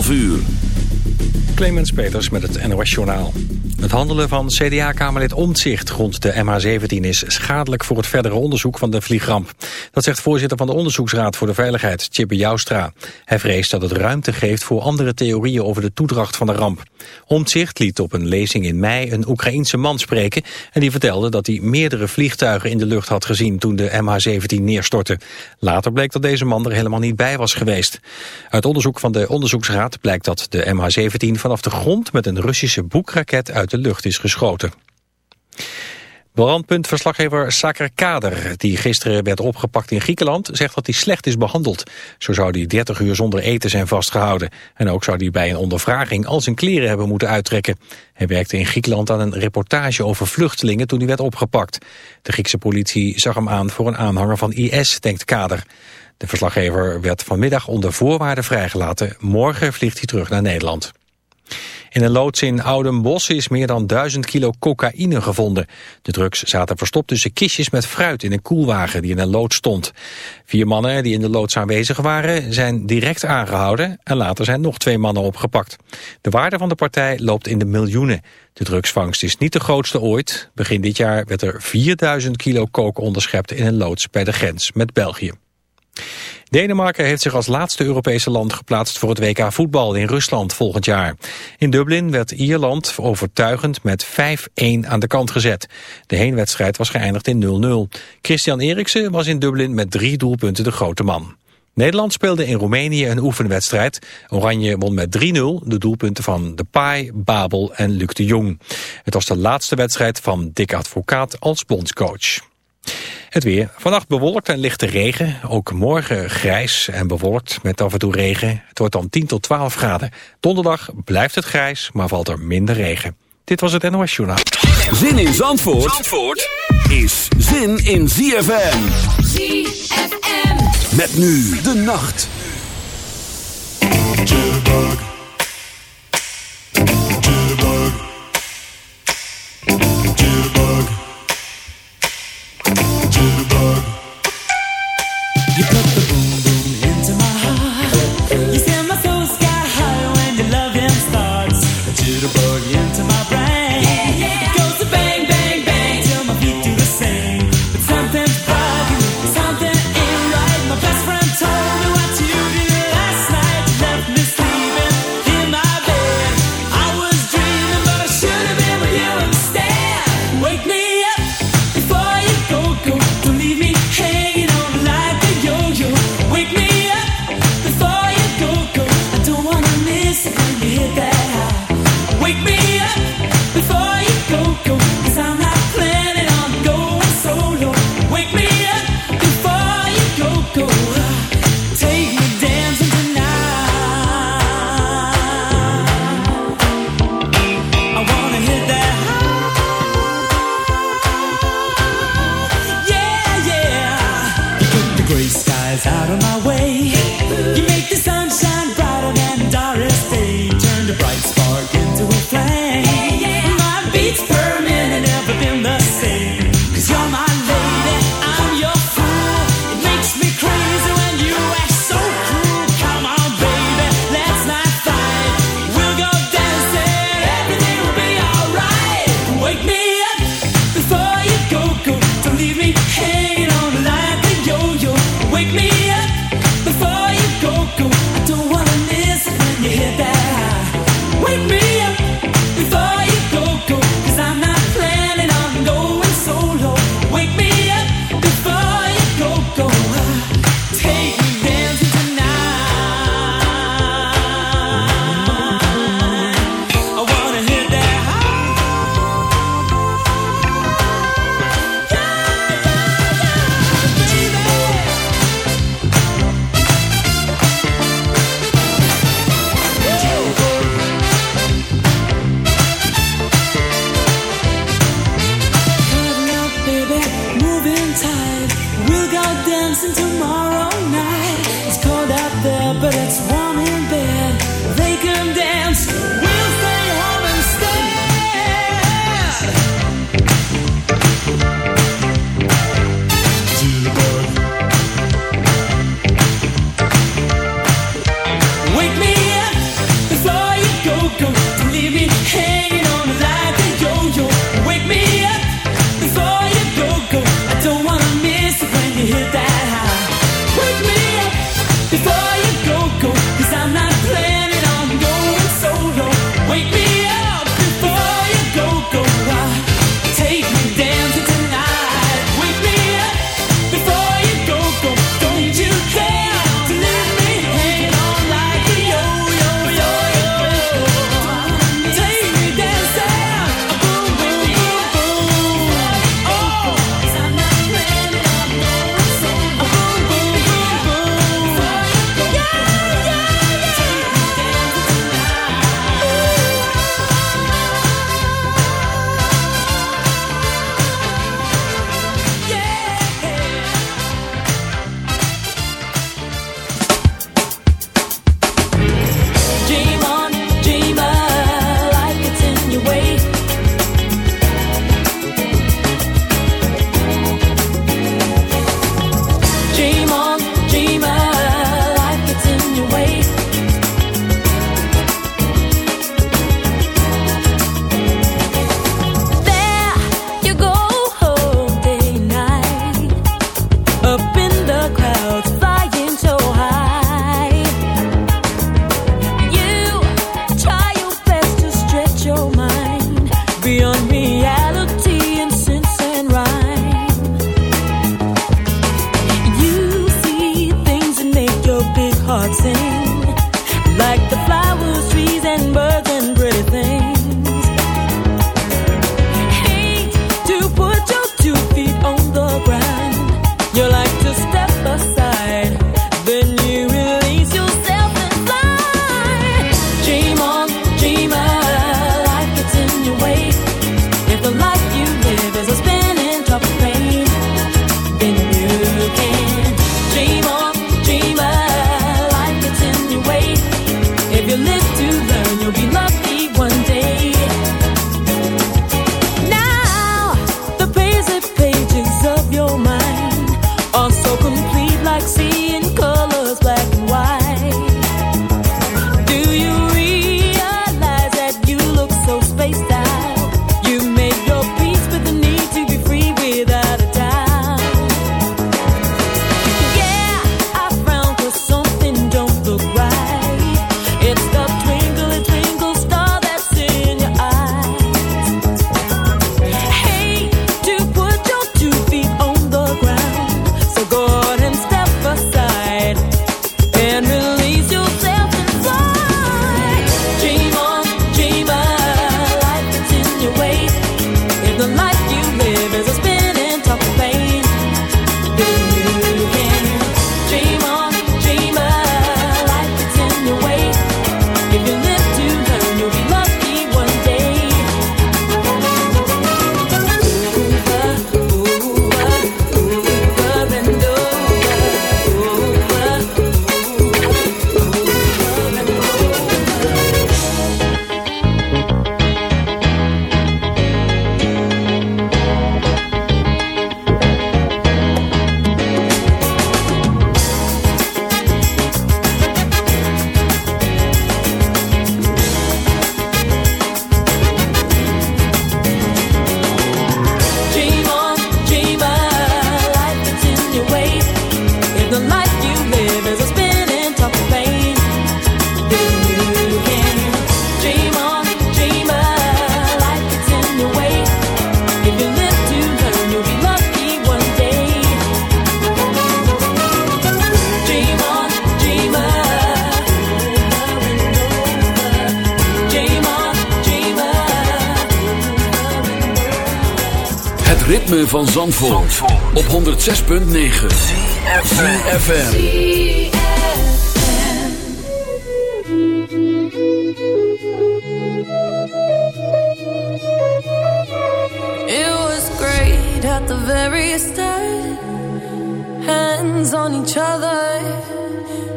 11 uur. Clemens Peters met het NOS Journaal. Het handelen van CDA-kamerlid Omtzigt rond de MH17 is schadelijk voor het verdere onderzoek van de vliegramp. Dat zegt voorzitter van de Onderzoeksraad voor de Veiligheid, Chippe Joustra. Hij vreest dat het ruimte geeft voor andere theorieën over de toedracht van de ramp. Omtzigt liet op een lezing in mei een Oekraïense man spreken en die vertelde dat hij meerdere vliegtuigen in de lucht had gezien toen de MH17 neerstortte. Later bleek dat deze man er helemaal niet bij was geweest. Uit onderzoek van de Onderzoeksraad blijkt dat de MH17 vanaf de grond met een Russische boekraket uit de lucht is geschoten. Brandpuntverslaggever Saker Kader, die gisteren werd opgepakt in Griekenland, zegt dat hij slecht is behandeld. Zo zou hij 30 uur zonder eten zijn vastgehouden. En ook zou hij bij een ondervraging al zijn kleren hebben moeten uittrekken. Hij werkte in Griekenland aan een reportage over vluchtelingen toen hij werd opgepakt. De Griekse politie zag hem aan voor een aanhanger van IS, denkt Kader. De verslaggever werd vanmiddag onder voorwaarden vrijgelaten. Morgen vliegt hij terug naar Nederland. In een loods in Oudenbos is meer dan 1000 kilo cocaïne gevonden. De drugs zaten verstopt tussen kistjes met fruit in een koelwagen die in een loods stond. Vier mannen die in de loods aanwezig waren zijn direct aangehouden en later zijn nog twee mannen opgepakt. De waarde van de partij loopt in de miljoenen. De drugsvangst is niet de grootste ooit. Begin dit jaar werd er 4000 kilo coke onderschept in een loods bij de grens met België. Denemarken heeft zich als laatste Europese land geplaatst voor het WK voetbal in Rusland volgend jaar. In Dublin werd Ierland overtuigend met 5-1 aan de kant gezet. De heenwedstrijd was geëindigd in 0-0. Christian Eriksen was in Dublin met drie doelpunten de grote man. Nederland speelde in Roemenië een oefenwedstrijd. Oranje won met 3-0 de doelpunten van Depay, Babel en Luc de Jong. Het was de laatste wedstrijd van Dick Advocaat als bondscoach. Het weer. Vannacht bewolkt en lichte regen. Ook morgen grijs en bewolkt met af en toe regen. Het wordt dan 10 tot 12 graden. Donderdag blijft het grijs, maar valt er minder regen. Dit was het NOS Journaal. Zin in Zandvoort, Zandvoort is zin in ZFM. ZFM. Met nu de nacht. Op 106.9 CFFM It was great at the very start. Hands on each other.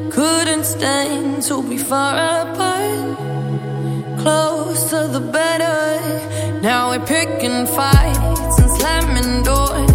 Couldn't stand to be far apart. Closer the better. Now we're picking fights and slamming doors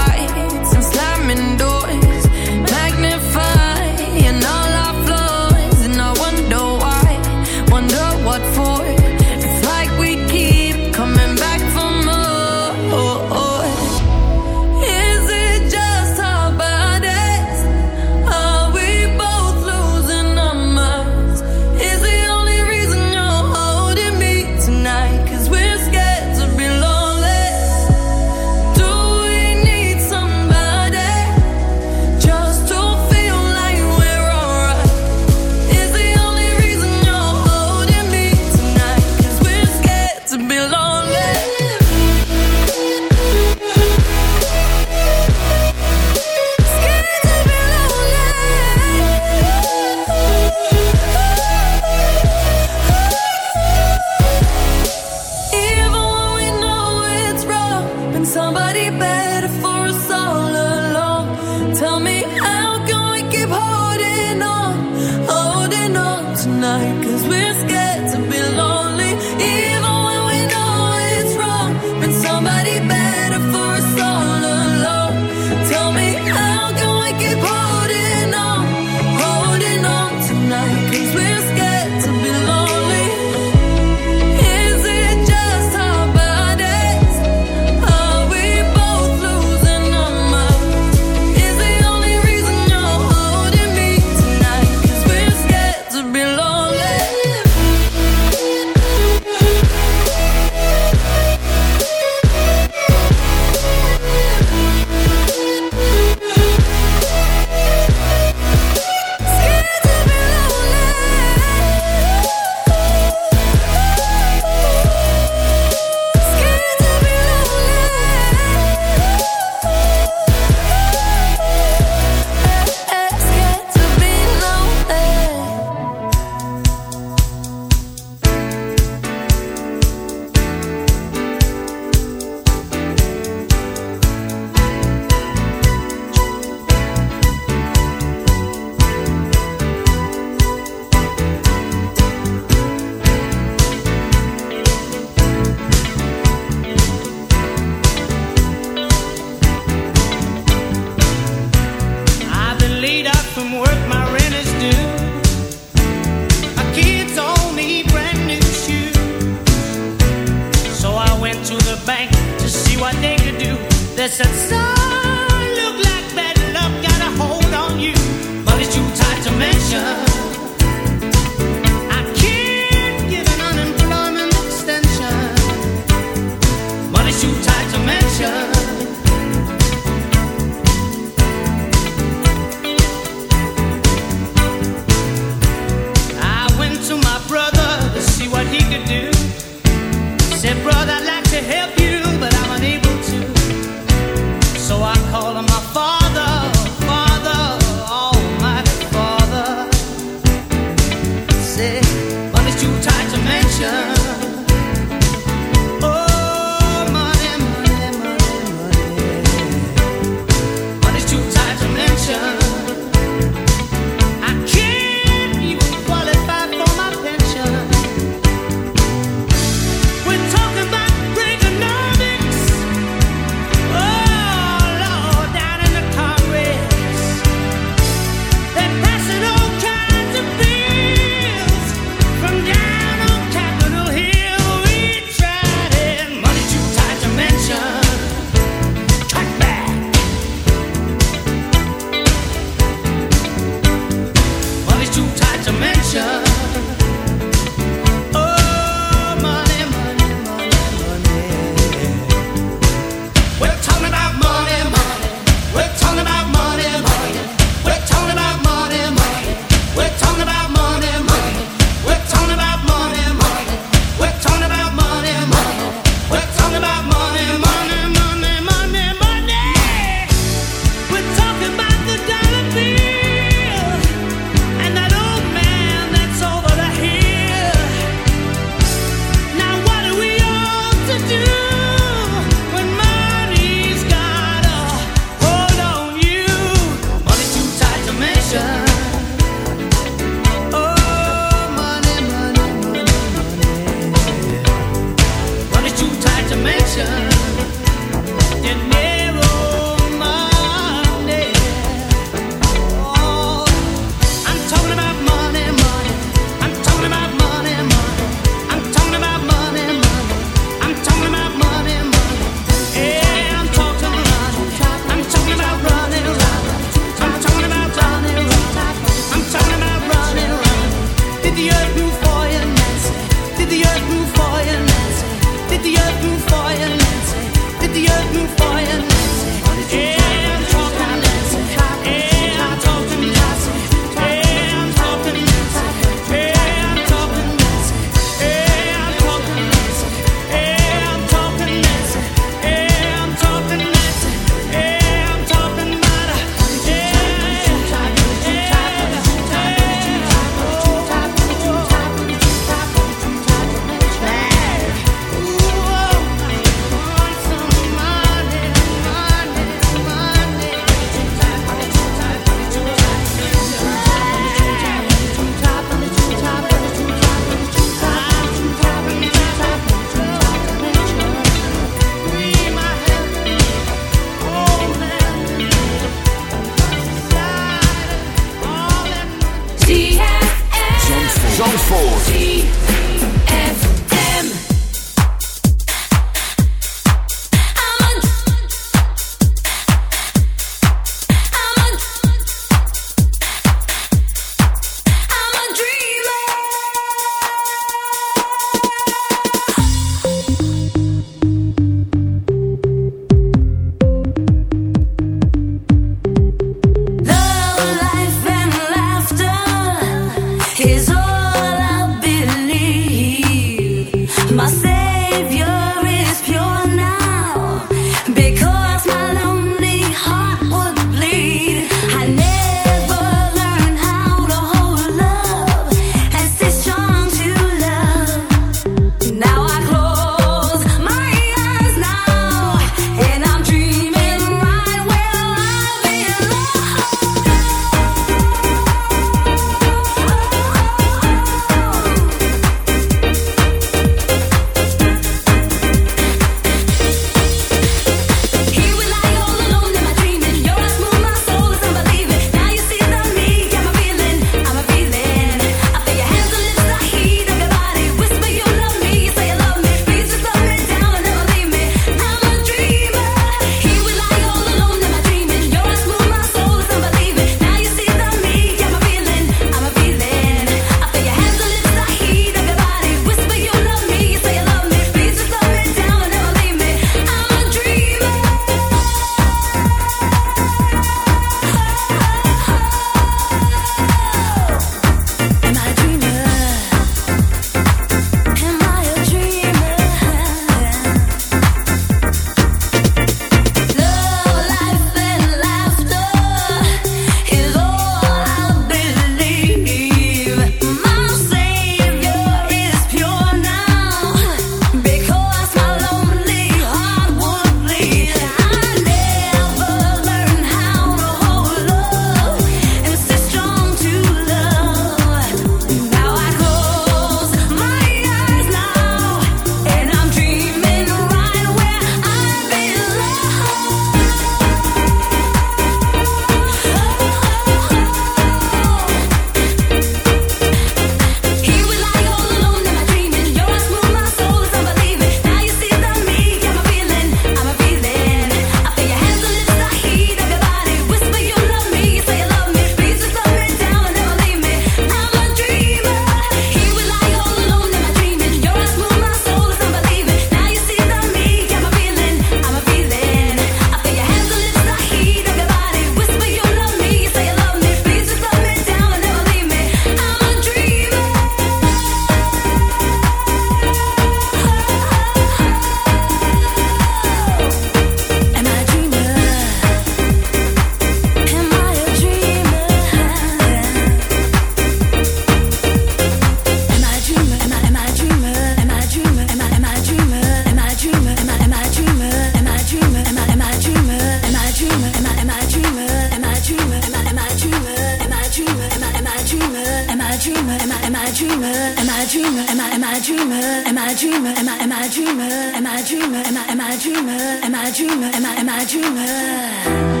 Dreamer? Am I am I dreamer? Am I dreamer? Am I am I dreamer? Am I dreamer? Am I am I dreamer?